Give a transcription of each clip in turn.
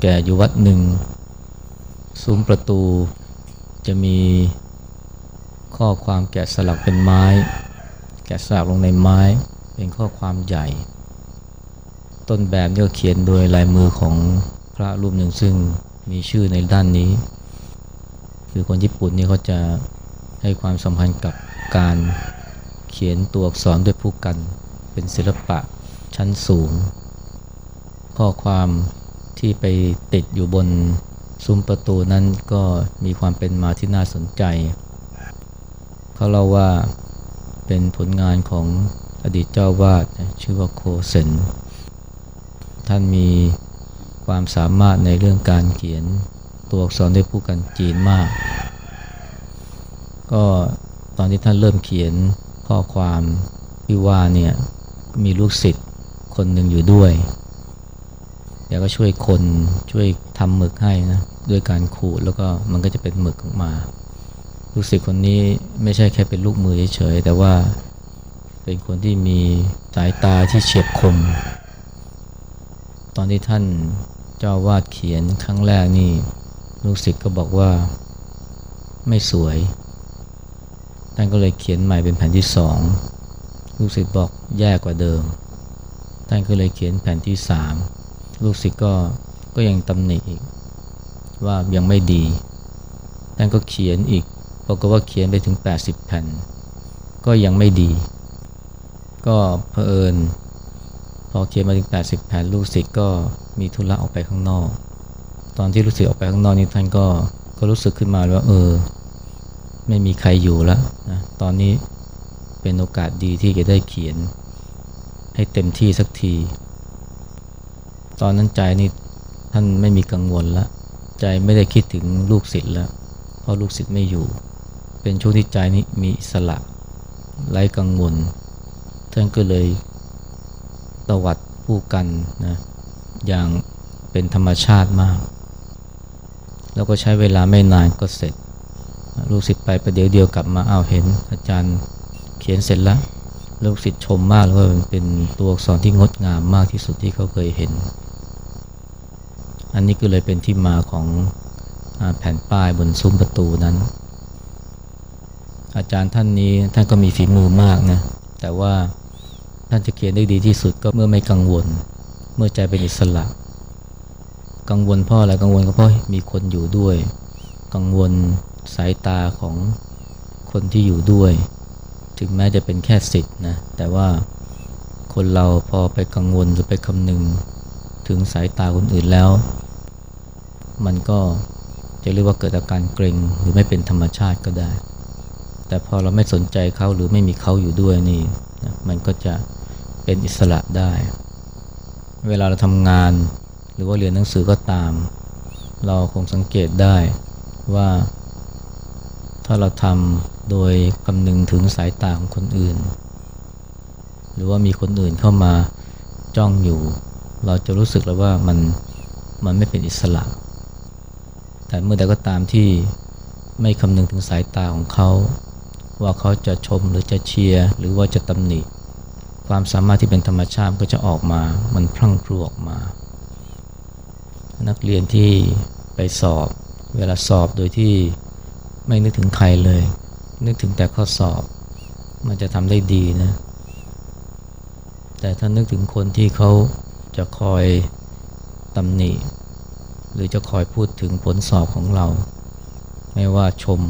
แก่อยู่วัดหนึ่งซุ้มประตูจะมีข้อความแกะสลักเป็นไม้ แกะสลักลงในไม้เป็นข้อความใหญ่ ต้นแบบนี่ก็เขียนโดยลายมือของพระรูปหนึ่งซึ่งมีชื่อในด้านนี้ คือคนญี่ปุ่นนี่เขาจะให้ความสำคัญกับการเขียนตัวอักษรด้วยผู้กัน เป็นศิลปะชั้นสูง ข้อความ ที่ไปติดอยู่บนซุ้มประตูนั้นก็มีความเป็นมาที่น่าสนใจ เขาเล่าว่าเป็นผลงานของอดีตเจ้าวาดชื่อว่าโคเซนท่านมีความสามารถในเรื่องการเขียนตัวอักษรด้วยผู้กันจีนมาก ก็ตอนที่ท่านเริ่มเขียนข้อความที่ว่าเนี่ยมีลูกศิษย์คนหนึ่งอยู่ด้วย เดี๋ยวก็ช่วยคนช่วยทำหมึกให้นะด้วยการขูดแล้วก็มันก็จะเป็นหมึกออกมาลูกศิษย์คนนี้ไม่ใช่แค่เป็นลูกมือเฉยๆแต่ว่าเป็นคนที่มีสายตาที่เฉียบคม ตอนที่ท่านเจ้าวาดเขียนครั้งแรกนี่ลูกศิษย์ก็บอกว่าไม่สวย ท่านก็เลยเขียนใหม่เป็นแผ่นที่สองลูกศิษย์บอกแย่กว่าเดิม ท่านก็เลยเขียนแผ่นที่สาม ลูกศิษย์ก็ก็ยังตำหนิอีกว่ายังไม่ดี ท่านก็เขียนอีกบอกว่าเขียนไปถึง 80 แผ่น ก็ยังไม่ดี ก็เพอเอิญ พอเขียนมาถึง 80 แผ่นลูกศิษย์ก็มีธุระออกไปข้างนอก ตอนที่ลูกศิษย์ออกไปข้างนอกนี่ท่านก็ก็รู้สึกขึ้นมาว่าเออ ไม่มีใครอยู่แล้วนะตอนนี้เป็นโอกาสดีที่จะได้เขียนให้เต็มที่สักที ตอนนั้นใจนี่ท่านไม่มีกังวลแล้วใจไม่ได้คิดถึงลูกศิษย์แล้วเพราะลูกศิษย์ไม่อยู่ เป็นช่วงที่ใจนี้มีอิสระไร้กังวลท่านก็เลยตวัดผู้กันนะอย่างเป็นธรรมชาติมาก แล้วก็ใช้เวลาไม่นานก็เสร็จ ลูกศิษย์ไปประเดี๋ยวเดียวกลับมาเอาเห็นอาจารย์เขียนเสร็จแล้ว ลูกศิษย์ชมมากแล้วก็เป็นตัวอักษรที่งดงามมากที่สุดที่เขาเคยเห็น อันนี้ก็เลยเป็นที่มาของแผ่นป้ายบนซุ้มประตูนั้น อาจารย์ท่านนี้ท่านก็มีฝีมือมากนะ แต่ว่าท่านจะเขียนได้ดีที่สุดก็เมื่อไม่กังวล เมื่อใจเป็นอิสระ กังวลเพราะอะไรกังวลก็เพราะมีคนอยู่ด้วย กังวลสายตาของคนที่อยู่ด้วย ถึงแม้จะเป็นแค่สิทธิ์นะแต่ว่าคนเราพอไปกังวลหรือไปคำนึงถึงสายตาคนอื่นแล้ว มันก็จะเรียกว่าเกิดอาการเกรงหรือไม่เป็นธรรมชาติก็ได้ แต่พอเราไม่สนใจเขาหรือไม่มีเขาอยู่ด้วยนี่นะมันก็จะเป็นอิสระได้ เวลาเราทำงานหรือว่าเรียนหนังสือก็ตาม เราคงสังเกตได้ว่าถ้าเราทำ โดยคำนึงถึงสายตาของคนอื่น หรือว่ามีคนอื่นเข้ามาจ้องอยู่ เราจะรู้สึกแล้วว่ามันมันไม่เป็นอิสระ แต่เมื่อใดก็ตามที่ไม่คำนึงถึงสายตาของเขา ว่าเขาจะชมหรือจะเชียร์หรือว่าจะตำหนิ ความสามารถที่เป็นธรรมชาติก็จะออกมา มันพรั่งพรูออกมา นักเรียนที่ไปสอบ เวลาสอบโดยที่ไม่นึกถึงใครเลย นึกถึงแต่ข้อสอบ มันจะทำได้ดีนะ แต่ถ้านึกถึงคนที่เขาจะคอยตำหนิ หรือจะคอยพูดถึงผลสอบของเรา ไม่ว่าชม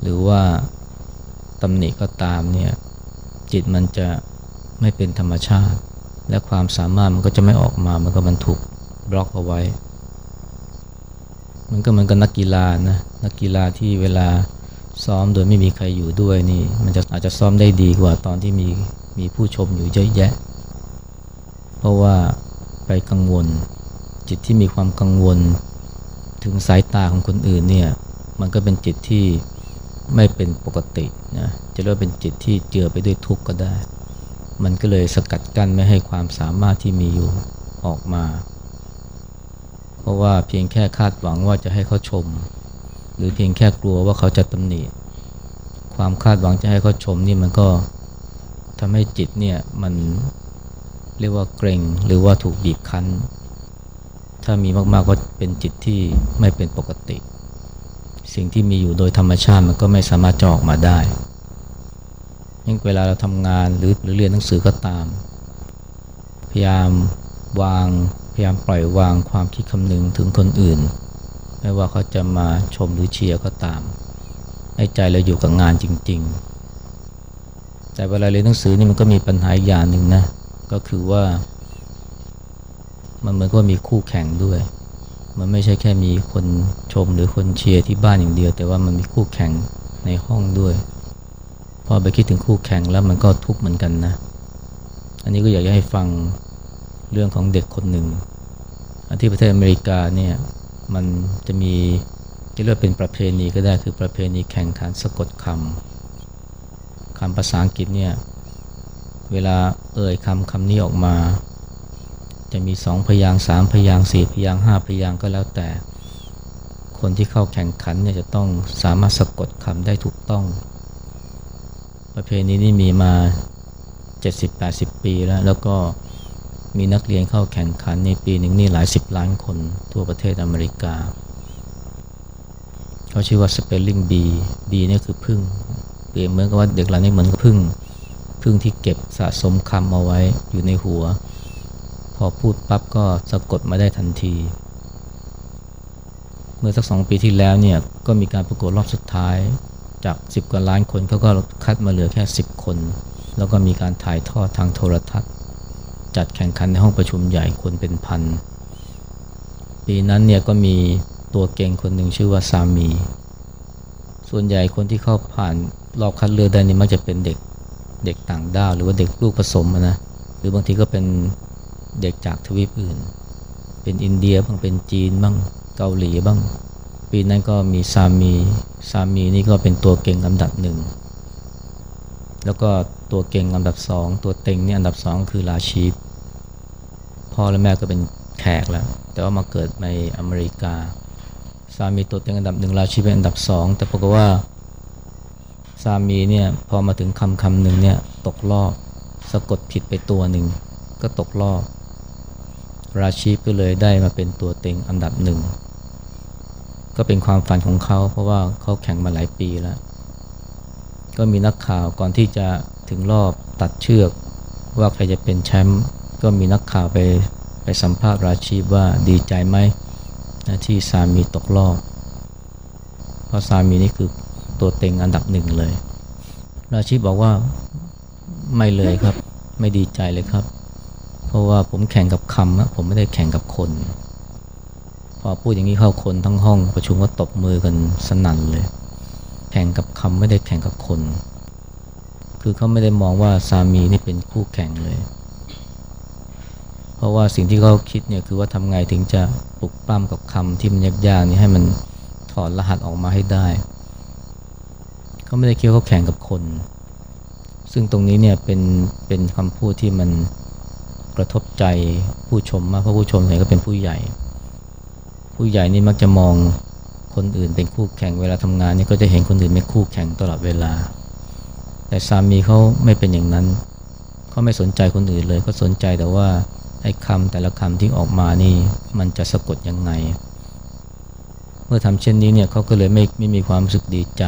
หรือว่าตำหนิก็ตามเนี่ย จิตมันจะไม่เป็นธรรมชาติ และความสามารถมันก็จะไม่ออกมา มันก็มันถูกบล็อกเอาไว้ มันก็เหมือนกับนักกีฬานะ นักกีฬาที่เวลา ซ้อมโดยไม่มีใครอยู่ด้วยนี่ มันจะอาจจะซ้อมได้ดีกว่าตอนที่มีมีผู้ชมอยู่เยอะแยะ เพราะว่าไปกังวล จิตที่มีความกังวล ถึงสายตาของคนอื่นเนี่ยมันก็เป็นจิตที่ไม่เป็นปกตินะจะเรียกว่าเป็นจิตที่เจือไปด้วยทุกข์ก็ได้ มันก็เลยสกัดกั้นไม่ให้ความสามารถที่มีอยู่ออกมา เพราะว่าเพียงแค่คาดหวังว่าจะให้เขาชม หรือเพียงแค่กลัวว่าเขาจะตำหนิความคาดหวังจะให้เขาชมนี่มันก็ทำให้จิตเนี่ยมันเรียกว่าเกรงหรือว่าถูกบีบคั้น ถ้ามีมากๆก็เป็นจิตที่ไม่เป็นปกติ สิ่งที่มีอยู่โดยธรรมชาติมันก็ไม่สามารถจะออกมาได้ยิ่งเวลาเราทำงานหรือหรือเรียนหนังสือก็ตาม พยายามวาง พยายามปล่อยวางความคิดคำนึงถึงคนอื่น ไม่ว่าเขาจะมาชมหรือเชียร์ก็ตาม ให้ใจเราอยู่กับงานจริง ๆ แต่เวลาเรียนหนังสือนี่มันก็มีปัญหาอย่างหนึ่งนะ ก็คือว่า มันเหมือนกับมีคู่แข่งด้วย มันไม่ใช่แค่มีคนชมหรือคนเชียร์ที่บ้านอย่างเดียว แต่ว่ามันมีคู่แข่งในห้องด้วย พอไปคิดถึงคู่แข่งแล้วมันก็ทุกข์เหมือนกันนะ อันนี้ก็อยากจะให้ฟังเรื่องของเด็กคนหนึ่งที่ประเทศอเมริกาเนี่ย มันจะมีที่เรียกเป็นประเพณีก็ได้คือประเพณีแข่งขันสะกดคำคำภาษาอังกฤษเนี่ยเวลาเอ่ยคำคำนี้ออกมา จะมีสองพยางสามพยางสี่พยางห้าพยางก็แล้วแต่ คนที่เข้าแข่งขันเนี่ยจะต้องสามารถสะกดคำได้ถูกต้อง ประเพณีนี้มีมา 70-80 ปีแล้วแล้วก็ มีนักเรียนเข้าแข่งขันในปีหนึ่งนี่หลายสิบล้านคนทั่วประเทศอเมริกา เขาชื่อว่า spelling bee bee นี่คือพึ่งเปรียบเหมือนกับว่าเด็กเหล่านี้เหมือนกับพึ่งพึ่งที่เก็บสะสมคำเอาไว้อยู่ในหัว พอพูดปั๊บก็สะกดมาได้ทันที เมื่อสักสองปีที่แล้วเนี่ยก็มีการประกวดรอบสุดท้ายจาก 10 กว่าล้านคนเขาก็คัดมาเหลือแค่ 10 คน แล้วก็มีการถ่ายทอดทางโทรทัศน์ จัดแข่งขันในห้องประชุมใหญ่คนเป็นพัน ปีนั้นเนี่ยก็มีตัวเก่งคนหนึ่งชื่อว่าซามี ส่วนใหญ่คนที่เข้าผ่านรอบคัดเลือกได้นี่มักจะเป็นเด็กเด็กต่างด้าวหรือว่าเด็กลูกผสมนะหรือบางทีก็เป็นเด็กจากทวีปอื่น เป็นอินเดียบ้างเป็นจีนบ้างเกาหลีบ้าง ปีนั้นก็มีซามีซามีนี่ก็เป็นตัวเก่งอันดับหนึ่งแล้วก็ตัวเก่งอันดับสองตัวเต็งนี่อันดับสองคือลาชีฟ พ่อและแม่ก็เป็นแขกแล้ว แต่ว่ามาเกิดในอเมริกา สามีตัวเต็งอันดับหนึ่งราชีเป็นอันดับสองแต่ปรากฏว่าสามีเนี่ยพอมาถึงคำคำหนึ่งเนี่ยตกรอบสะกดผิดไปตัวหนึ่งก็ตกรอบราชีก็เลยได้มาเป็นตัวเต็งอันดับหนึ่งก็เป็นความฝันของเขา เพราะว่าเขาแข่งมาหลายปีแล้ว ก็มีนักข่าวก่อนที่จะถึงรอบตัดเชือก ว่าใครจะเป็นแชมป์ ก็มีนักข่าวไปไปสัมภาษณ์ราชีว่าดีใจไหมนะที่สามีตกรอบ เพราะสามีนี่คือตัวเต็งอันดับหนึ่งเลย ราชีบอกว่าไม่เลยครับ ไม่ดีใจเลยครับ เพราะว่าผมแข่งกับคำนะผมไม่ได้แข่งกับคน พอพูดอย่างนี้เข้าคนทั้งห้องประชุมก็ตบมือกันสนั่นเลย แข่งกับคำไม่ได้แข่งกับคน คือเขาไม่ได้มองว่าสามีนี่เป็นคู่แข่งเลย เพราะว่าสิ่งที่เขาคิดเนี่ยคือว่าทำไงถึงจะปลุกปั้มกับคำที่มันยากๆนี่ให้มันถอดรหัสออกมาให้ได้เขาไม่ได้คิดว่าเขาแข่งกับคน ซึ่งตรงนี้เนี่ยเป็นเป็นคำพูดที่มันกระทบใจผู้ชมมากเพราะผู้ชมเนี่ยก็เป็นผู้ใหญ่ ผู้ใหญ่นี่มักจะมองคนอื่นเป็นคู่แข่งเวลาทำงานนี่ก็จะเห็นคนอื่นเป็นคู่แข่งตลอดเวลา แต่สามีเขาไม่เป็นอย่างนั้นเขาไม่สนใจคนอื่นเลยเขาสนใจแต่ว่า ไอ้คำแต่ละคำที่ออกมานี่มันจะสะกดยังไง เมื่อทำเช่นนี้เนี่ยเขาก็เลยไม่ไม่มีความรู้สึกดีใจ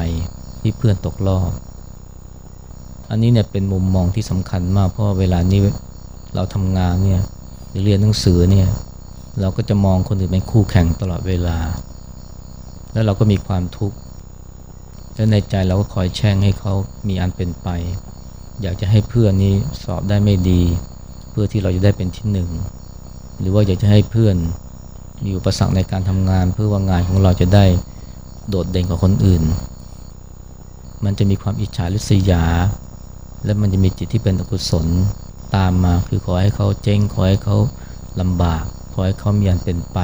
ที่เพื่อนตกรอบ อันนี้เนี่ยเป็นมุมมองที่สำคัญมากเพราะเวลานี้เราทำงานเนี่ยหรือเรียนหนังสือเนี่ยเราก็จะมองคนอื่นเป็นคู่แข่งตลอดเวลา แล้วเราก็มีความทุกข์แล้วในใจเราก็คอยแช่งให้เขามีอันเป็นไป อยากจะให้เพื่อนนี้สอบได้ไม่ดี เพื่อที่เราจะได้เป็นที่หนึ่ง หรือว่าอยากจะให้เพื่อนมีอุปสรรคในการทำงาน เพื่อว่างานของเราจะได้โดดเด่นกว่าคนอื่น มันจะมีความอิจฉาริษยา และมันจะมีจิตที่เป็นอกุศลตามมาคือขอให้เขาเจ๊งขอให้เขาลำบาก ขอให้เขามีอันเป็นไป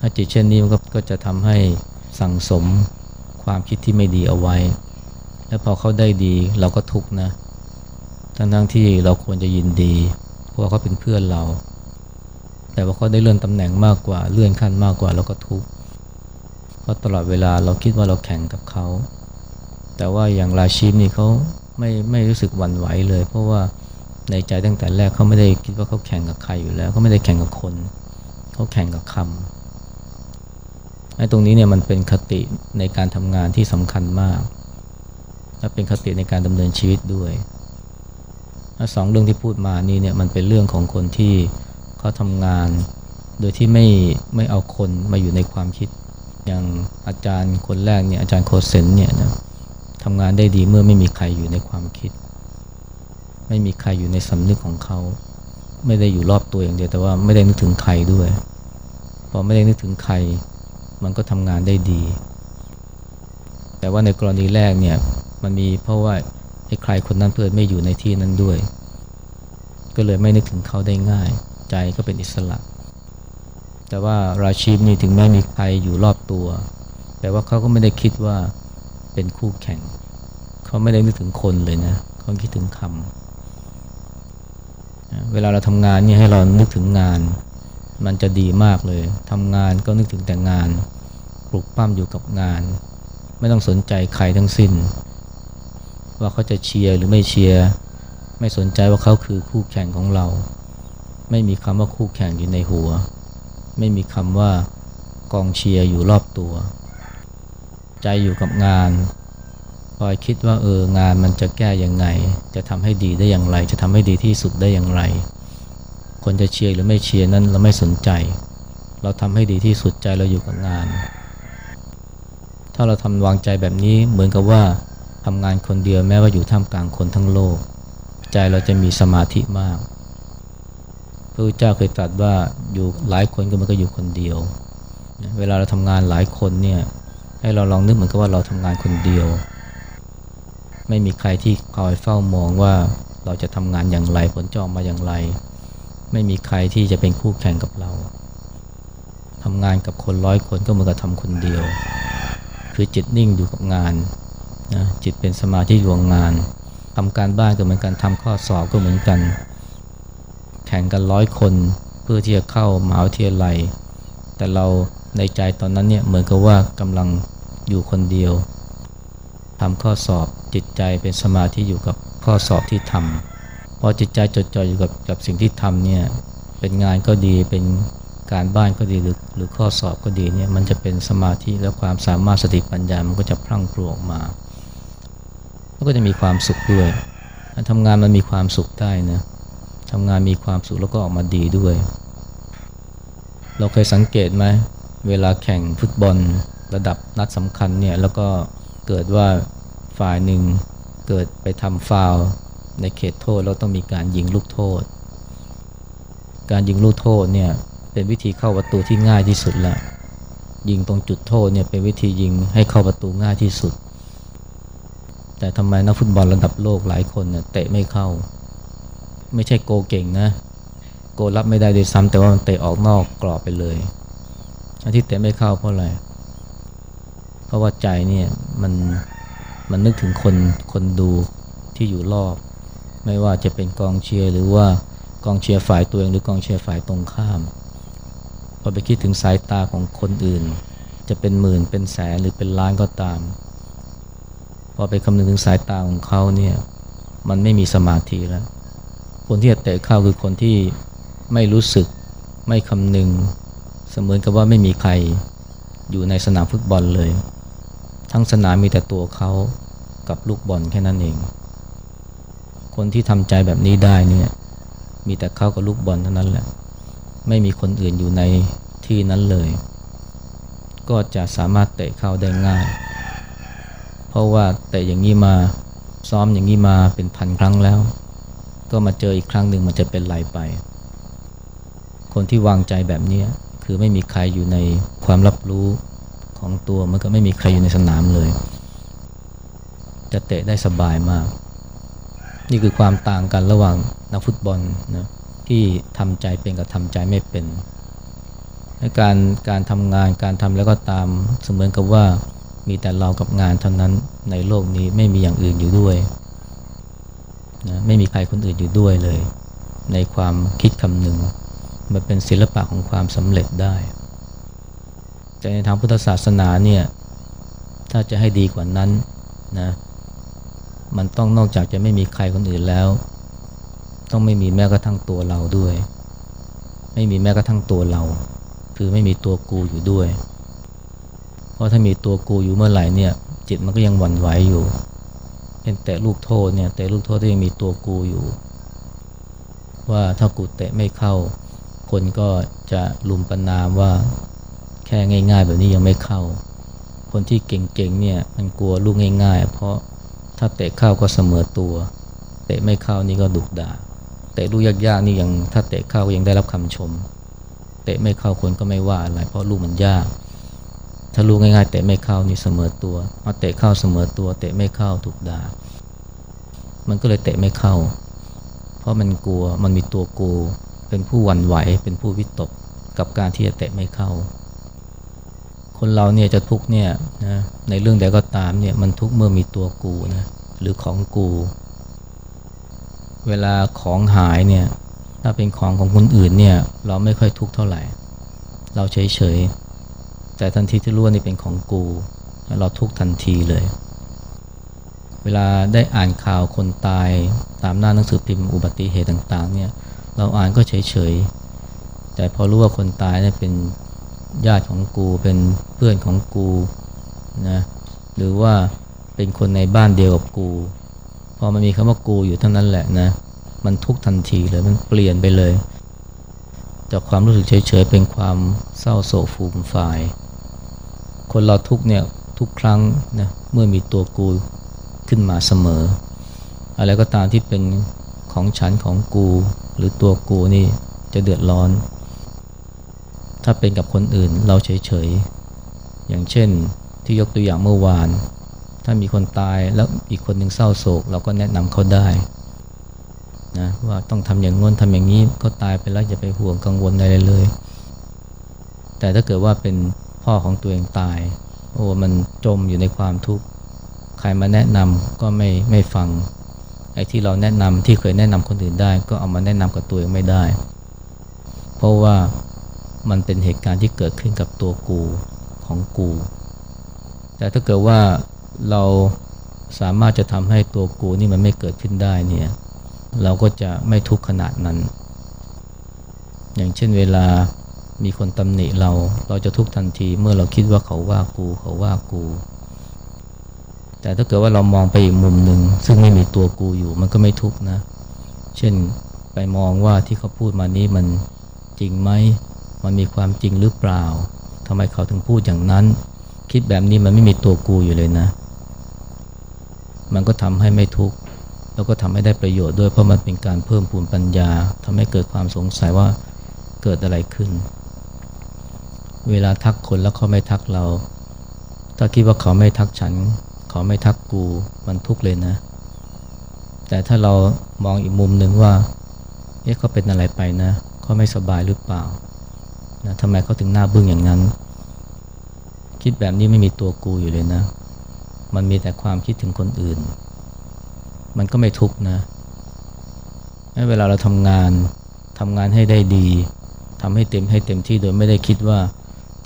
ถ้าจิตเช่นนี้มันก็จะทำให้สั่งสมความคิดที่ไม่ดีเอาไว้ และพอเขาได้ดีเราก็ทุกข์นะ ทั้งทั้งที่เราควรจะยินดี เพราะเขาเป็นเพื่อนเรา แต่ว่าเขาได้เลื่อนตำแหน่งมากกว่าเลื่อนขั้นมากกว่าเราก็ทุกข์เพราะตลอดเวลาเราคิดว่าเราแข่งกับเขา แต่ว่าอย่างราชีมนี่เขาไม่ไม่รู้สึกหวั่นไหวเลย เพราะว่าในใจตั้งแต่แรกเขาไม่ได้คิดว่าเขาแข่งกับใครอยู่แล้วเขาไม่ได้แข่งกับคนเขาแข่งกับคำไอ้ตรงนี้เนี่ยมันเป็นคติในการทำงานที่สำคัญมาก และเป็นคติในการดำเนินชีวิตด้วย สองเรื่องที่พูดมานี่เนี่ยมันเป็นเรื่องของคนที่เขาทำงาน โดยที่ไม่ไม่เอาคนมาอยู่ในความคิด อย่างอาจารย์คนแรกเนี่ยอาจารย์โคเซนเนี่ยนะทำงานได้ดีเมื่อไม่มีใครอยู่ในความคิด ไม่มีใครอยู่ในสำนึกของเขา ไม่ได้อยู่รอบตัวอย่างเดียวแต่ว่าไม่ได้นึกถึงใครด้วยพอไม่ได้นึกถึงใคร มันก็ทำงานได้ดี แต่ว่าในกรณีแรกเนี่ยมันมีเพราะว่า ใครคนนั้นเพื่อนไม่อยู่ในที่นั้นด้วย ก็เลยไม่นึกถึงเขาได้ง่าย ใจก็เป็นอิสระ แต่ว่าราชีพนี่ถึงแม้มีใครอยู่รอบตัว แต่ว่าเขาก็ไม่ได้คิดว่าเป็นคู่แข่ง เขาไม่ได้นึกถึงคนเลยนะเขาคิดถึงคำเวลาเราทำงานนี่ให้เรานึกถึงงาน มันจะดีมากเลยทำงานก็นึกถึงแต่งานปลุกปั้มอยู่กับงาน ไม่ต้องสนใจใครทั้งสิ้น ว่าเขาจะเชียร์หรือไม่เชียร์ไม่สนใจว่าเขาคือคู่แข่งของเรา ไม่มีคำว่าคู่แข่งอยู่ในหัว ไม่มีคำว่ากองเชียร์อยู่รอบตัว ใจอยู่กับงานคอยคิดว่าเอองานมันจะแก้ยังไง จะทำให้ดีได้อย่างไร จะทำให้ดีที่สุดได้อย่างไร คนจะเชียร์หรือไม่เชียร์นั้นเราไม่สนใจ เราทำให้ดีที่สุดใจเราอยู่กับงาน ถ้าเราทำวางใจแบบนี้เหมือนกับว่าำงานคนเดียวแม้ว่าอยู่ท่ามกลางคนทั้งโลก ใจเราจะมีสมาธิมาก พระพุทธเจ้าเคยตรัสว่าอยู่หลายคนก็มันก็อยู่คนเดียว เวลาเราทำงานหลายคนเนี่ยให้เราลองนึกเหมือนกับว่าเราทำงานคนเดียว ไม่มีใครที่คอยเฝ้ามองว่าเราจะทำงานอย่างไรผลจออกมาอย่างไร ไม่มีใครที่จะเป็นคู่แข่งกับเราทำงานกับคนร้อยคนก็เหมือนกับทำคนเดียว คือจิตนิ่งอยู่กับงาน นะจิตเป็นสมาธิอยู่งานทำการบ้านก็เหมือนกันทำข้อสอบก็เหมือนกัน แข่งกันร้อยคนเพื่อที่จะเข้ามหาวิทยาลัย แต่เราในใจตอนนั้นเนี่ยเหมือนกับว่ากำลังอยู่คนเดียวทำข้อสอบจิตใจเป็นสมาธิอยู่กับข้อสอบที่ทำพอจิตใจจดจ่ออยู่กับกับสิ่งที่ทำเนี่ยเป็นงานก็ดีเป็นการบ้านก็ดีหรือหรือข้อสอบก็ดีเนี่ยมันจะเป็นสมาธิและความสามารถสติปัญญามันก็จะพรั่งพรูออกมา แล้วก็จะมีความสุขด้วยทำงานมันมีความสุขได้นะทำงานมีความสุขแล้วก็ออกมาดีด้วย เราเคยสังเกตไหมเวลาแข่งฟุตบอลระดับนัดสำคัญเนี่ยแล้วก็เกิดว่าฝ่ายหนึ่งเกิดไปทำฟาวในเขตโทษแล้วต้องมีการยิงลูกโทษ การยิงลูกโทษเนี่ยเป็นวิธีเข้าประตูที่ง่ายที่สุดละยิงตรงจุดโทษเนี่ยเป็นวิธียิงให้เข้าประตูง่ายที่สุด แต่ทำไมนักฟุตบอลระดับโลกหลายคนเนี่ยเตะไม่เข้า ไม่ใช่โกเก่งนะ โกรับไม่ได้ด้วยซ้ำแต่ว่ามันเตะออกนอกกรอบไปเลยอันที่เตะไม่เข้าเพราะอะไร เพราะว่าใจเนี่ยมันมันนึกถึงคนคนดูที่อยู่รอบ ไม่ว่าจะเป็นกองเชียร์หรือว่ากองเชียร์ฝ่ายตัวเองหรือกองเชียร์ฝ่ายตรงข้าม พอไปคิดถึงสายตาของคนอื่น จะเป็นหมื่นเป็นแสนหรือเป็นล้านก็ตาม พอไปคำนึงถึงสายตาของเขาเนี่ยมันไม่มีสมาธิแล้ว คนที่จะเตะเข้าคือคนที่ไม่รู้สึกไม่คำนึง เสมือนกับว่าไม่มีใครอยู่ในสนามฟุตบอลเลย ทั้งสนามมีแต่ตัวเขากับลูกบอลแค่นั้นเอง คนที่ทำใจแบบนี้ได้เนี่ยมีแต่เขากับลูกบอลเท่านั้นแหละ ไม่มีคนอื่นอยู่ในที่นั้นเลย ก็จะสามารถเตะเข้าได้ง่าย ราะว่าแต่อย่างนี้มาซ้อมอย่างนี้มาเป็นพันครั้งแล้ว ก็มาเจออีกครั้งหนึ่งมันจะเป็นไรไป คนที่วางใจแบบนี้คือไม่มีใครอยู่ในความรับรู้ของตัวมันก็ไม่มีใครอยู่ในสนามเลย จะเตะได้สบายมาก นี่คือความต่างกันระหว่างนักฟุตบอลนะที่ทำใจเป็นกับทำใจไม่เป็นการการทำงานการทำแล้วก็ตามเสมือนกับว่า มีแต่เรากับงานเท่านั้นในโลกนี้ไม่มีอย่างอื่นอยู่ด้วยนะไม่มีใครคนอื่นอยู่ด้วยเลย ในความคิดคำหนึ่ง มันเป็นศิลปะของความสำเร็จได้ แต่ในทางพุทธศาสนาเนี่ยถ้าจะให้ดีกว่านั้นนะมันต้องนอกจากจะไม่มีใครคนอื่นแล้ว ต้องไม่มีแม้กระทั่งตัวเราด้วย ไม่มีแม้กระทั่งตัวเรา คือไม่มีตัวกูอยู่ด้วย เพราะถ้ามีตัวกูอยู่เมื่อไหร่เนี่ยจิตมันก็ยังหวั่นไหวอยู่เป็นแต่ลูกโทษเนี่ยแต่ลูกโทษที่ยังมีตัวกูอยู่ ว่าถ้ากูเตะไม่เข้า คนก็จะลุมประนามว่าแค่ง่าย ๆ แบบนี้ยังไม่เข้า คนที่เก่งๆเนี่ยมันกลัวลูกง่าย ๆ เพราะถ้าเตะเข้าก็เสมอตัว เตะไม่เข้านี่ก็ดุด่าเตะลูกยากๆนี่ยังถ้าเตะเข้าก็ยังได้รับคำชม เตะไม่เข้าคนก็ไม่ว่าอะไรเพราะลูกมันยาก ถ้าลูกง่ายๆเตะไม่เข้านี่เสมอตัวมาเตะเข้าเสมอตัวเตะไม่เข้าถูกด่า มันก็เลยเตะไม่เข้า เพราะมันกลัวมันมีตัวกู เป็นผู้หวั่นไหว เป็นผู้วิตกกับการที่จะเตะไม่เข้า คนเราเนี่ยจะทุกเนี่ยนะในเรื่องใดก็ตามเนี่ยมันทุกเมื่อมีตัวกูนะหรือของกู เวลาของหายเนี่ยถ้าเป็นของของคนอื่นเนี่ยเราไม่ค่อยทุกข์เท่าไหร่ เราเฉยเฉย แต่ทันทีที่รู้ว่านี่เป็นของกู เราทุกทันทีเลย เวลาได้อ่านข่าวคนตายตามหน้าหนังสือพิมพ์อุบัติเหตุต่างๆเนี่ยเราอ่านก็เฉยๆ แต่พอรู้ว่าคนตายเนี่ยเป็นญาติของกูเป็นเพื่อนของกูนะหรือว่าเป็นคนในบ้านเดียวกับกู พอมันมีคำว่ากูอยู่เท่านั้นแหละนะมันทุกทันทีเลยมันเปลี่ยนไปเลย จากความรู้สึกเฉยๆเป็นความเศร้าโศกฟูมฝ่าย คนเราทุกเนี่ยทุกครั้งนะเมื่อมีตัวกูขึ้นมาเสมอ อะไรก็ตามที่เป็นของฉันของกูหรือตัวกูนี่จะเดือดร้อน ถ้าเป็นกับคนอื่นเราเฉยๆ อย่างเช่นที่ยกตัวอย่างเมื่อวาน ถ้ามีคนตายแล้วอีกคนหนึ่งเศร้าโศก เราก็แนะนำเขาได้นะว่าต้องทำอย่างง้นทำอย่างนี้ก็ตายไปแล้วอย่าไปห่วงกังวลอะไรเลย แต่ถ้าเกิดว่าเป็น พ่อของตัวเองตาย โอ้มันจมอยู่ในความทุกข์ใครมาแนะนำก็ไม่ไม่ฟังไอ้ที่เราแนะนำที่เคยแนะนำคนอื่นได้ ก็เอามาแนะนำกับตัวเองไม่ได้ เพราะว่ามันเป็นเหตุการณ์ที่เกิดขึ้นกับตัวกูของกู แต่ถ้าเกิดว่าเราสามารถจะทำให้ตัวกูนี่มันไม่เกิดขึ้นได้เนี่ยเราก็จะไม่ทุกข์ขนาดนั้น อย่างเช่นเวลา มีคนตำหนิเรา เราจะทุกข์ทันทีเมื่อเราคิดว่าเขาว่ากูเขาว่ากู แต่ถ้าเกิดว่าเรามองไปอีกมุมหนึ่งซึ่งไม่มีตัวกูอยู่มันก็ไม่ทุกข์นะ เช่นไปมองว่าที่เขาพูดมานี้มันจริงไหม มันมีความจริงหรือเปล่าทำไมเขาถึงพูดอย่างนั้น คิดแบบนี้มันไม่มีตัวกูอยู่เลยนะ มันก็ทำให้ไม่ทุกข์แล้วก็ทำให้ได้ประโยชน์ด้วยเพราะมันเป็นการเพิ่มพูนปัญญาทำให้เกิดความสงสัยว่าเกิดอะไรขึ้น เวลาทักคนแล้วเขาไม่ทักเรา ถ้าคิดว่าเขาไม่ทักฉัน เขาไม่ทักกูมันทุกเลยนะ แต่ถ้าเรามองอีกมุมหนึ่งว่า เอ๊ะเขาเป็นอะไรไปนะเขาไม่สบายหรือเปล่านะทำไมเขาถึงหน้าบึ้งอย่างนั้น คิดแบบนี้ไม่มีตัวกูอยู่เลยนะ มันมีแต่ความคิดถึงคนอื่น มันก็ไม่ทุกนะเวลาเราทำงานทำงานให้ได้ดีทำให้เต็มให้เต็มที่โดยไม่ได้คิดว่า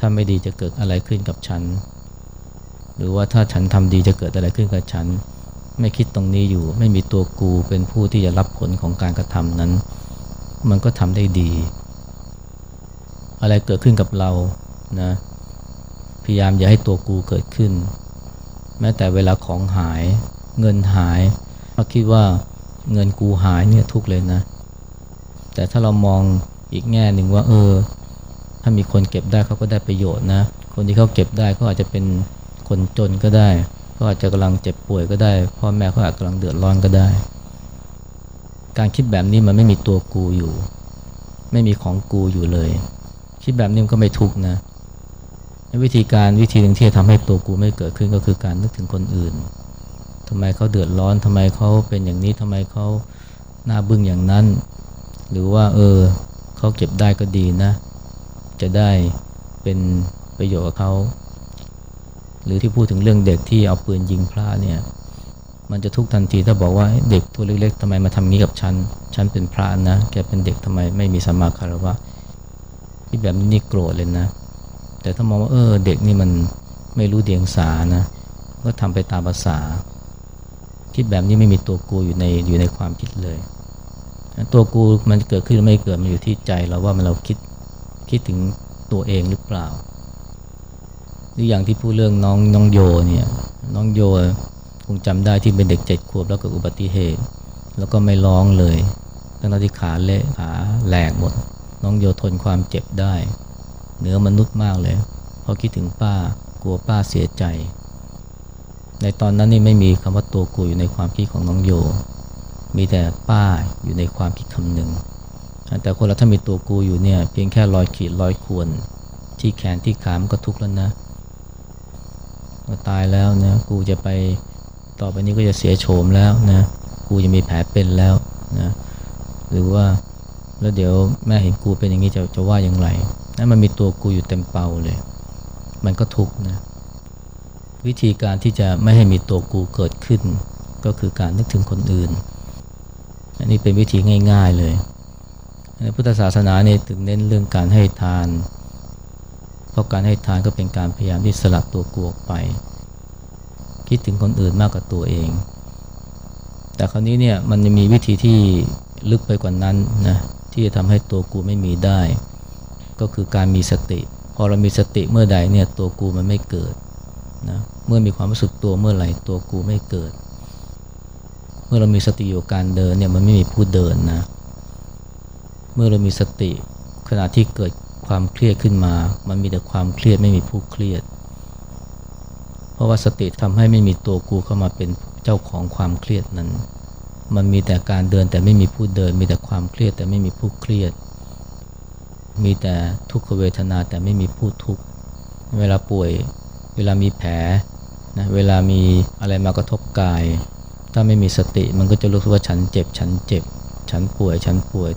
ถ้าไม่ดีจะเกิดอะไรขึ้นกับฉัน หรือว่าถ้าฉันทำดีจะเกิดอะไรขึ้นกับฉัน ไม่คิดตรงนี้อยู่ ไม่มีตัวกูเป็นผู้ที่จะรับผลของการกระทำนั้น มันก็ทำได้ดี อะไรเกิดขึ้นกับเรานะพยายามอย่าให้ตัวกูเกิดขึ้น แม้แต่เวลาของหาย เงินหายเราคิดว่าเงินกูหายเนี่ยทุกเลยนะ แต่ถ้าเรามองอีกแง่หนึ่งว่า เออ ถ้ามีคนเก็บได้เขาก็ได้ประโยชน์นะ คนที่เขาเก็บได้ก็อาจจะเป็นคนจนก็ได้ก็อาจจะกำลังเจ็บป่วยก็ได้ พ่อแม่เขาอาจกำลังเดือดร้อนก็ได้ การคิดแบบนี้มันไม่มีตัวกูอยู่ ไม่มีของกูอยู่เลย คิดแบบนี้มันก็ไม่ทุกนะวิธีการวิธีหนึ่งที่จะทำให้ตัวกูไม่เกิดขึ้นก็คือการนึกถึงคนอื่นทำไมเขาเดือดร้อนทำไมเขาเป็นอย่างนี้ทำไมเขาหน้าบึ้งอย่างนั้น หรือว่าเออเขาเก็บได้ก็ดีนะ จะได้เป็นประโยชน์กับเขาหรือที่พูดถึงเรื่องเด็กที่เอาปืนยิงพระเนี่ยมันจะทุกทันทีถ้าบอกว่าเด็กตัวเล็กๆทำไมมาทำนี้กับฉันฉันเป็นพระนะแกเป็นเด็กทำไมไม่มีสมาคารวะที่แบบนี้นี่โกรธเลยนะ แต่ถ้ามองว่าเออเด็กนี่มันไม่รู้เดียงสานะก็ทำไปตามภาษา คิดแบบนี้ไม่มีตัวกูอยู่ในอยู่ในความคิดเลย ตัวกูมันเกิดขึ้นไม่เกิดมันอยู่ที่ใจเราว่ามันเราคิด คิดถึงตัวเองหรือเปล่าหรืออย่างที่พูดเรื่องน้องน้องโยเนี่ยน้องโยคงจำได้ที่เป็นเด็กเจ็ดขวบแล้วเกิดอุบัติเหตุ แล้วก็ไม่ร้องเลยตั้งแต่ที่ขาเละขาแหลกหมด น้องโยทนความเจ็บได้ เหนือมนุษย์มากเลยพอคิดถึงป้ากลัวป้าเสียใจ ในตอนนั้นนี่ไม่มีคำว่าตัวกูอยู่ในความคิดของน้องโย มีแต่ป้าอยู่ในความคิดคำหนึ่ง แต่คนเราถ้ามีตัวกูอยู่เนี่ยเพียงแค่รอยขีดรอยข่วนที่แขนที่ขามก็ทุกข์แล้วนะตายแล้วนะกูจะไปต่อไปนี้ก็จะเสียโฉมแล้วนะกูจะมีแผลเป็นแล้วนะหรือว่าแล้วเดี๋ยวแม่เห็นกูเป็นอย่างนี้จะจะว่าอย่างไรนั่นมันมีตัวกูอยู่เต็มเป่าเลย มันก็ทุกข์นะวิธีการที่จะไม่ให้มีตัวกูเกิดขึ้น ก็คือการนึกถึงคนอื่น อันนี้เป็นวิธีง่าย ๆเลย พุทธศาสนาเนี่ยถึงเน้นเรื่องการให้ทาน เพราะการให้ทานก็เป็นการพยายามที่สลัดตัวกูออกไป คิดถึงคนอื่นมากกว่าตัวเอง แต่คราวนี้เนี่ยมันมีวิธีที่ลึกไปกว่านั้นนะที่จะทำให้ตัวกูไม่มีได้ ก็คือการมีสติ พอเรามีสติเมื่อใดเนี่ยตัวกูมันไม่เกิดนะเมื่อมีความรู้สึกตัวเมื่อไหร่ตัวกูไม่เกิด เมื่อเรามีสติอยู่การเดินเนี่ยมันไม่มีผู้เดินนะเเมื่อเรามีสติขณะที่เกิดความเครียดขึ้นมา มันมีแต่ความเครียดไม่มีผู้เครียด เพราะว่าสติทำให้ไม่มีตัวกูเข้ามาเป็นเจ้าของความเครียดนั้น มันมีแต่การเดินแต่ไม่มีผู้เดิน มีแต่ความเครียดแต่ไม่มีผู้เครียด มีแต่ทุกขเวทนาแต่ไม่มีผู้ทุกข์เวลาป่วย เวลามีแผลนะเวลามีอะไรมากระทบกาย ถ้าไม่มีสติมันก็จะรู้สึกว่าฉันเจ็บ ฉันเจ็บ ฉันป่วย ฉันป่วย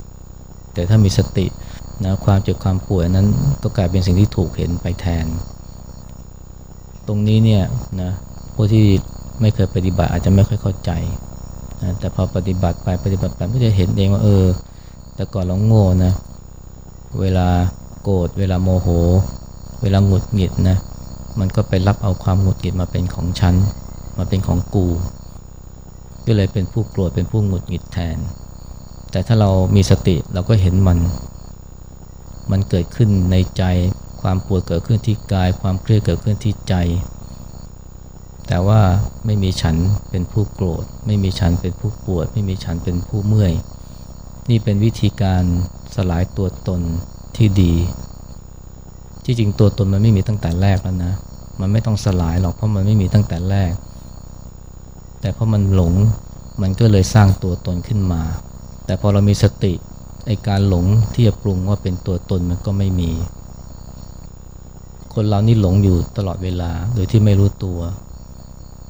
แต่ถ้ามีสตินะความเจ็บความป่วยนั้นก็กลายเป็นสิ่งที่ถูกเห็นไปแทน ตรงนี้เนี่ยนะผู้ที่ไม่เคยปฏิบัติอาจจะไม่ค่อยเข้าใจนะแต่พอปฏิบัติไปปฏิบัติไปก็จะเห็นเองว่าเออ แต่ก่อนเราโง่นะเวลาโกรธเวลาโมโห เวลาหงุดหงิดนะมันก็ไปรับเอาความหงุดหงิดมาเป็นของฉัน มาเป็นของกู ก็เลยเป็นผู้โกรธเป็นผู้หงุดหงิดแทน แต่ถ้าเรามีสติเราก็เห็นมัน มันเกิดขึ้นในใจ ความปวดเกิดขึ้นที่กาย ความเครียดเกิดขึ้นที่ใจ แต่ว่าไม่มีฉันเป็นผู้โกรธ ไม่มีฉันเป็นผู้ปวด ไม่มีฉันเป็นผู้เมื่อย นี่เป็นวิธีการสลายตัวตนที่ดี ที่จริงตัวตนมันไม่มีตั้งแต่แรกแล้วนะ มันไม่ต้องสลายหรอกเพราะมันไม่มีตั้งแต่แรก แต่เพราะมันหลง มันก็เลยสร้างตัวตนขึ้นมา แต่พอเรามีสติไอการหลงที่จะปรุงว่าเป็นตัวตนมันก็ไม่มี คนเรานี่หลงอยู่ตลอดเวลาโดยที่ไม่รู้ตัว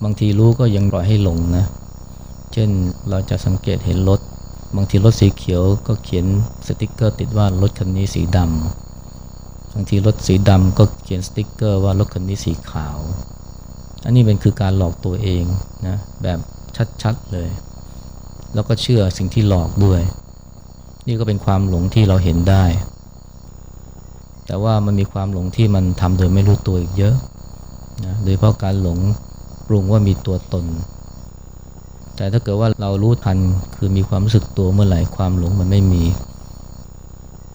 บางทีรู้ก็ยังปล่อยให้หลงนะ เช่นเราจะสังเกตเห็นรถ บางทีรถสีเขียวก็เขียนสติกเกอร์ติดว่ารถคันนี้สีดำบางทีรถสีดำก็เขียนสติกเกอร์ว่ารถคันนี้สีขาว อันนี้เป็นคือการหลอกตัวเองนะแบบชัดๆเลย แล้วก็เชื่อสิ่งที่หลอกด้วย นี่ก็เป็นความหลงที่เราเห็นได้ แต่ว่ามันมีความหลงที่มันทำโดยไม่รู้ตัวอีกเยอะนะโดยเพราะการหลงปรุงว่ามีตัวตน แต่ถ้าเกิดว่าเรารู้ทันคือมีความรู้สึกตัวเมื่อไหร่ความหลงมันไม่มี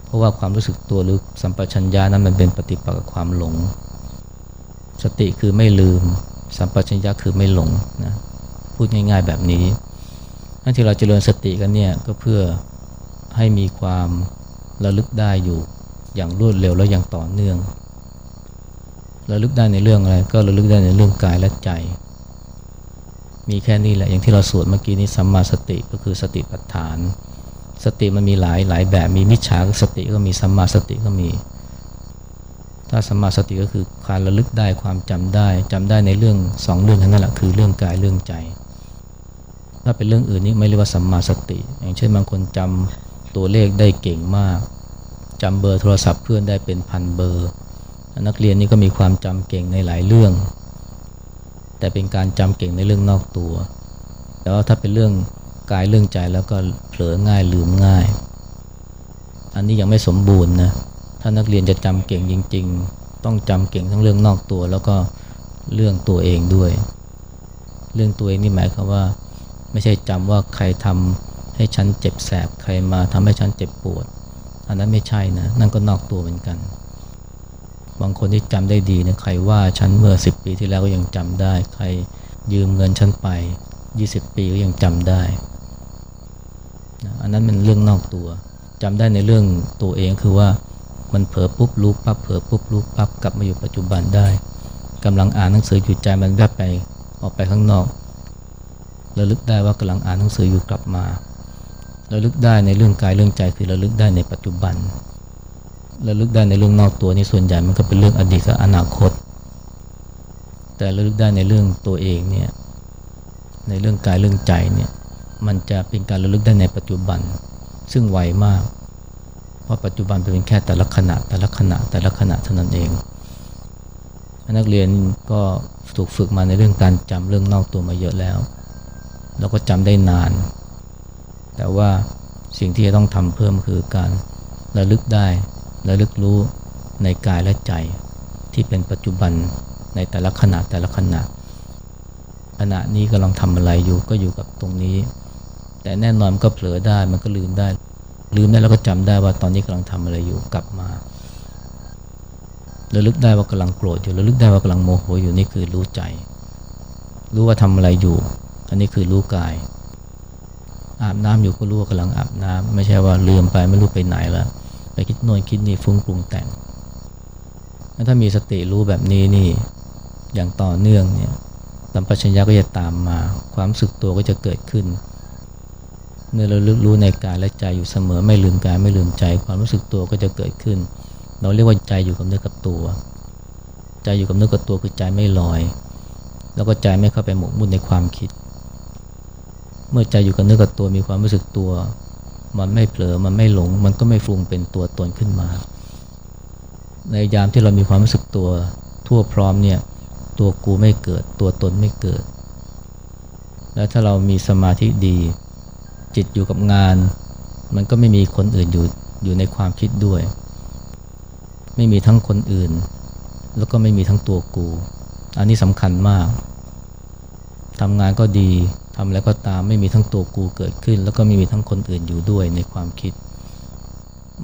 เพราะว่าความรู้สึกตัวหรือสัมปชัญญะนั้นมันเป็นปฏิปักษ์กับความหลง สติคือไม่ลืม สัมปชัญญะคือไม่หลงนะพูดง่ายๆแบบนี้ นั่นที่เราเจริญสติกันเนี่ยก็เพื่อให้มีความระลึกได้อยู่อย่างรวดเร็วและอย่างต่อเนื่อง ระลึกได้ในเรื่องอะไร ก็ระลึกได้ในเรื่องกายและใจ มีแค่นี้แหละอย่างที่เราสวดเมื่อกี้นี้สัมมาสติก็คือสติปัฏฐาน สติมันมีหลายหลายแบบมีมิจฉาสติก็มีสัมมาสติก็มี ถ้าสัมมาสติก็คือการระลึกได้ความจำได้จำได้ในเรื่องสองเรื่องนั้นแหละคือเรื่องกายเรื่องใจ ถ้าเป็นเรื่องอื่นนี่ไม่เรียกว่าสัมมาสติ อย่างเช่นบางคนจำตัวเลขได้เก่งมากจำเบอร์โทรศัพท์เพื่อนได้เป็นพันเบอร์ นักเรียนนี่ก็มีความจำเก่งในหลายเรื่อง แต่เป็นการจำเก่งในเรื่องนอกตัว แต่ว่าถ้าเป็นเรื่องกายเรื่องใจแล้วก็เผลอง่ายลืมง่าย อันนี้ยังไม่สมบูรณ์นะถ้านักเรียนจะจำเก่งจริง ๆ ต้องจำเก่งทั้งเรื่องนอกตัว แล้วก็เรื่องตัวเองด้วย เรื่องตัวเองนี่หมายความว่า ไม่ใช่จำว่าใครทำให้ฉันเจ็บแสบ ใครมาทำให้ฉันเจ็บปวด อันนั้นไม่ใช่นะ นั่นก็นอกตัวเหมือนกัน บางคนที่จำได้ดีนะใครว่าฉันเมื่อ 10 ปีที่แล้วก็ยังจำได้ ใครยืมเงินฉันไป 20 ปีก็ยังจำได้นะอันนั้นเป็นเรื่องนอกตัวจำได้ในเรื่องตัวเองคือว่ามันเผลอปุ๊บรู้ปั๊บเผลอปุ๊บรู้ปั๊บกลับมาอยู่ปัจจุบันได้กำลังอ่านหนังสืออยู่ใจมันแวบไปออกไปข้างนอก ระลึกได้ว่ากำลังอ่านหนังสืออยู่กลับมาระลึกได้ในเรื่องกายเรื่องใจคือระลึกได้ในปัจจุบันระลึกได้ในเรื่องนอกตัวนี่ส่วนใหญ่มันก็เป็นเรื่องอดีตกับอนาคต แต่ระลึกได้ในเรื่องตัวเองเนี่ยในเรื่องกายเรื่องใจเนี่ยมันจะเป็นการระลึกได้ในปัจจุบัน ซึ่งไวมาก เพราะปัจจุบันเป็นแค่แต่ละขณะแต่ละขณะแต่ละขณะเท่านั้นเอง นักเรียนก็ถูกฝึกมาในเรื่องการจำเรื่องนอกตัวมาเยอะแล้ว แล้วก็จำได้นาน แต่ว่าสิ่งที่จะต้องทำเพิ่มคือการระลึกได้ระลึกรู้ในกายและใจที่เป็นปัจจุบันในแต่ละขณะแต่ละขณะ ขณะนี้กำลังทำอะไรอยู่ก็อยู่กับตรงนี้ แต่แน่นอนมันก็เผลอได้มันก็ลืมได้ ลืมได้แล้วก็จำได้ว่าตอนนี้กำลังทำอะไรอยู่กลับมาระลึกได้ว่ากำลังโกรธอยู่ระลึกได้ว่ากำลังโมโหอยู่นี่คือรู้ใจ รู้ว่าทำอะไรอยู่ อันนี้คือรู้กาย อาบน้ำอยู่ก็รู้ว่ากำลังอาบน้ำไม่ใช่ว่าลืมไปไม่รู้ไปไหนแล้ว ไปคิดโน่นคิดนี่ฟุ้งปรุงแต่ง ถ้ามีสติรู้แบบนี้นี่อย่างต่อเนื่องเนี่ยสัมปชัญญะก็จะตามมา ความสึกตัวก็จะเกิดขึ้น เมื่อเราลึกรู้ในกายและใจอยู่เสมอไม่ลืมกายไม่ลืมใจ ความรู้สึกตัวก็จะเกิดขึ้น เราเรียกว่าใจอยู่กับเนื้อกับตัว ใจอยู่กับเนื้อกับตัวคือใจไม่ลอย แล้วก็ใจไม่เข้าไปหมกมุ่นในความคิด เมื่อใจอยู่กับเนื้อกับตัวมีความรู้สึกตัว มันไม่เผลอมันไม่หลง มันก็ไม่ฟุ้งเป็นตัวตนขึ้นมา ในยามที่เรามีความรู้สึกตัว ทั่วพร้อมเนี่ยตัวกูไม่เกิด ตัวตนไม่เกิด แล้วถ้าเรามีสมาธิดี จิตอยู่กับงาน มันก็ไม่มีคนอื่นอยู่อยู่ในความคิดด้วย ไม่มีทั้งคนอื่น แล้วก็ไม่มีทั้งตัวกู อันนี้สำคัญมากทำงานก็ดี ทำแล้วก็ตามไม่มีทั้งตัวกูเกิดขึ้น แล้วก็ไม่มีทั้งคนอื่นอยู่ด้วยในความคิด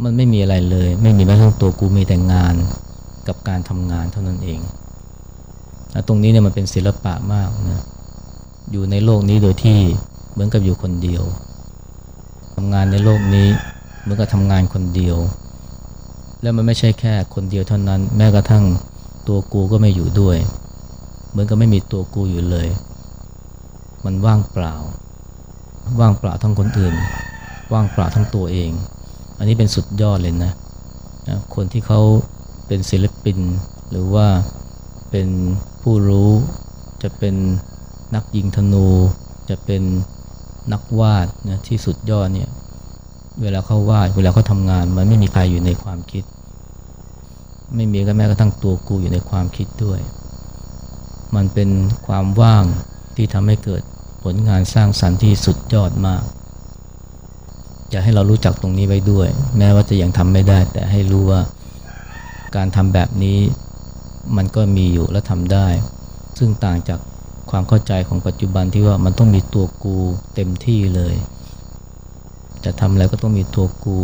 มันไม่มีอะไรเลย ไม่มีแม้ทั้งตัวกูมีแต่งานกับการทำงานเท่านั้นเองตรงนี้เนี่ยมันเป็นศิลปะมากนะอยู่ในโลกนี้โดยที่เหมือนกับอยู่คนเดียวทำงานในโลกนี้เหมือนกับทำงานคนเดียว แล้วมันไม่ใช่แค่คนเดียวเท่านั้น แม้กระทั่งตัวกูก็ไม่อยู่ด้วย เหมือนกับไม่มีตัวกูอยู่เลย มันว่างเปล่า ว่างเปล่าทั้งคนอื่น ว่างเปล่าทั้งตัวเอง อันนี้เป็นสุดยอดเลยนะคนที่เขาเป็นศิลปิน หรือว่าเป็นผู้รู้จะเป็นนักยิงธนู จะเป็นนักวาดนะที่สุดยอดเนี่ยเวลาเขาวาดเวลาเขาทำงาน มันไม่มีใครอยู่ในความคิด ไม่มีก็แม้กระทั่งตัวกูอยู่ในความคิดด้วย มันเป็นความว่าง ที่ทำให้เกิดผลงานสร้างสรรค์ที่สุดยอดมาก อยากให้เรารู้จักตรงนี้ไว้ด้วย แม้ว่าจะยังทำไม่ได้ แต่ให้รู้ว่าการทำแบบนี้มันก็มีอยู่และทำได้ ซึ่งต่างจากความเข้าใจของปัจจุบันที่ว่ามันต้องมีตัวกูเต็มที่เลย จะทำอะไรก็ต้องมีตัวกู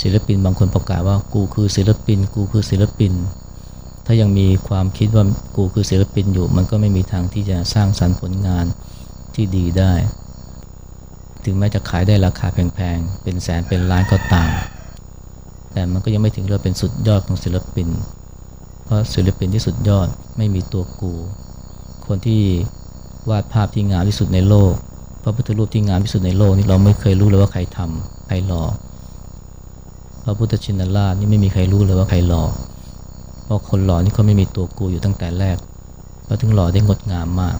ศิลปินบางคนประกาศว่ากูคือศิลปิน กูคือศิลปิน ถ้ายังมีความคิดว่ากูคือศิลปินอยู่ มันก็ไม่มีทางที่จะสร้างสรรค์ผลงานที่ดีได้ ถึงแม้จะขายได้ราคาแพงๆ เป็นแสนเป็นล้านก็ตาม แต่มันก็ยังไม่ถึงเรื่องเป็นสุดยอดของศิลปิน เพราะศิลปินที่สุดยอดไม่มีตัวกู คนที่วาดภาพที่งามที่สุดในโลก พระพุทธรูปที่งามที่สุดในโลกนี่เราไม่เคยรู้เลยว่าใครทำใครหล่อพระพุทธชินราชนี่ไม่มีใครรู้เลยว่าใครหล่อ เพราะคนหล่อนี่เขาไม่มีตัวกูอยู่ตั้งแต่แรกเขาถึงหล่อได้งดงามมาก